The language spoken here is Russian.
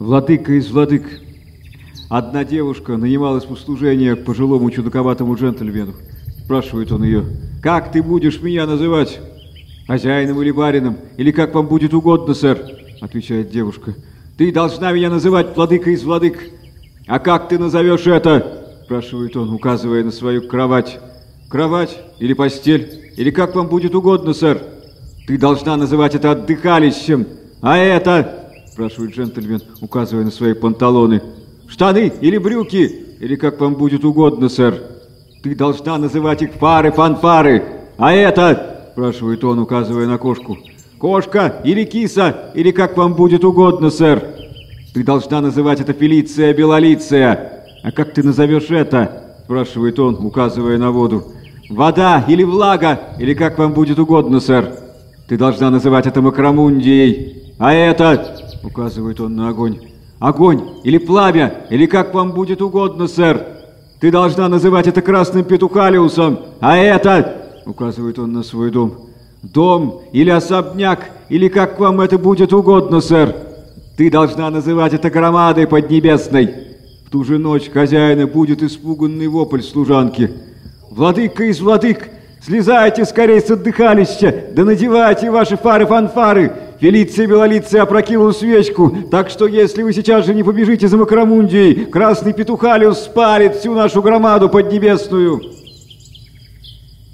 Владыка из владык. Одна девушка нанималась в услужение пожилому чудаковатому джентльмену. Спрашивает он ее, «Как ты будешь меня называть? Хозяином или барином? Или как вам будет угодно, сэр?» Отвечает девушка, «Ты должна меня называть владыка из владык». «А как ты назовешь это?» Спрашивает он, указывая на свою кровать. «Кровать или постель? Или как вам будет угодно, сэр?» «Ты должна называть это отдыхалищем. А это?» Спрашивает джентльмен, указывая на свои панталоны. «Штаны или брюки? Или как вам будет угодно, сэр?» «Ты должна называть их фары-фанфары. А это?» Спрашивает он, указывая на кошку. «Кошка или киса? Или как вам будет угодно, сэр?» «Ты должна называть это Фелиция Белолиция. А как ты назовешь это?» Спрашивает он, указывая на воду. «Вода или влага? Или как вам будет угодно, сэр?» «Ты должна называть это Макромундией. А это?» Указывает он на огонь. Огонь или пламя, или как вам будет угодно, сэр. Ты должна называть это красным петухалиусом. А это, указывает он на свой дом, дом или особняк, или как вам это будет угодно, сэр. Ты должна называть это громадой поднебесной. В ту же ночь хозяина будет испуганный вопль служанки. Владыка из владык, слезайте скорее с отдыхалища, да надевайте ваши фары-фанфары, Фелиция Белолиция опрокинула свечку, так что если вы сейчас же не побежите за Макромундией, красный петухалиус спалит всю нашу громаду поднебесную.